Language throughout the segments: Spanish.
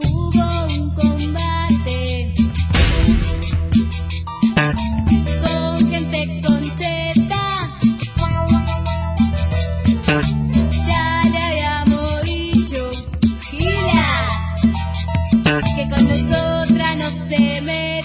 Hubo un combate con gente con cheta, ya le habíamos dicho, Gila, que con nosotras no se merece.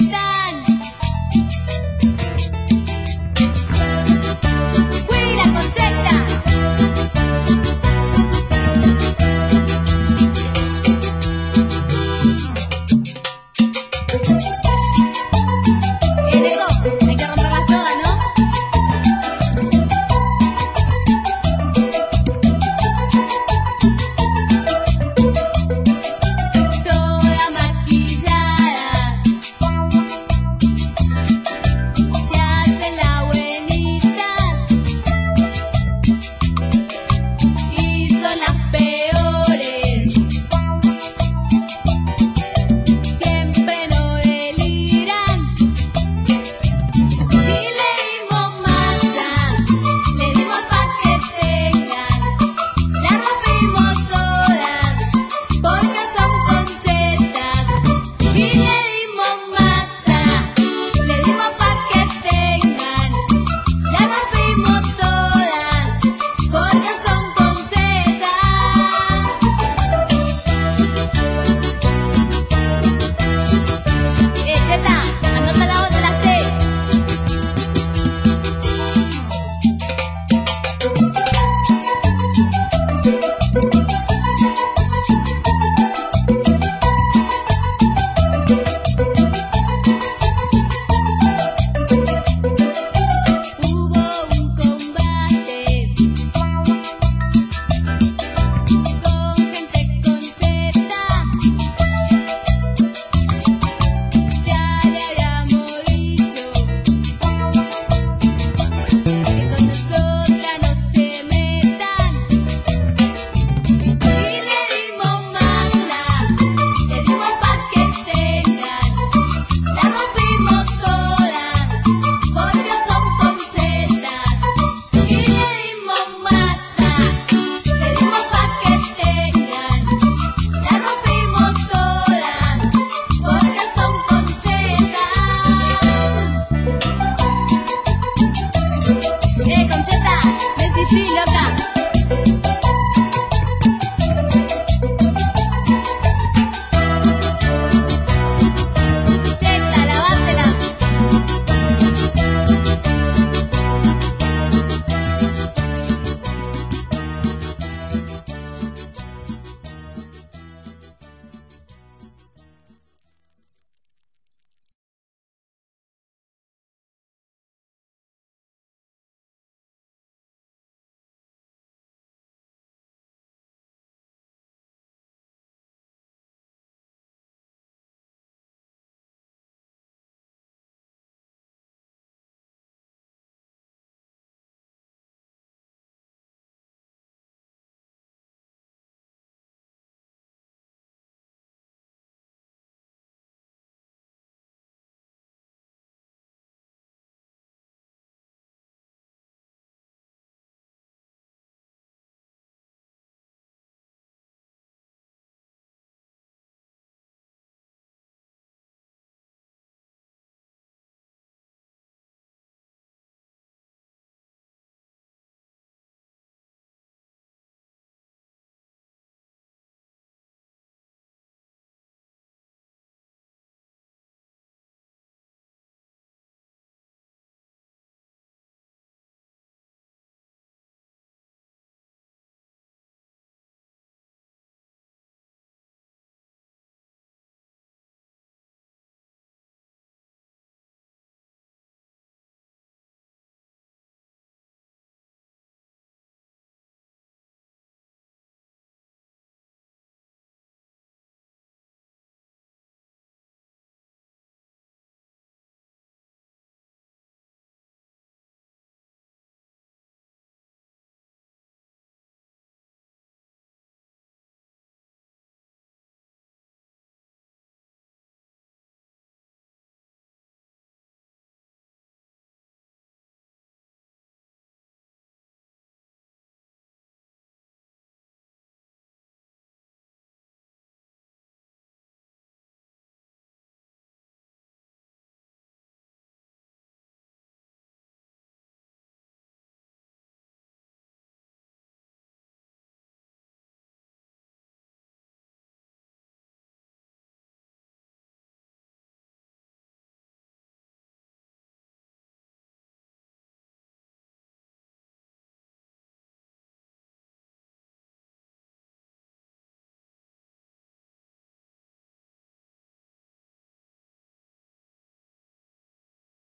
Brasília da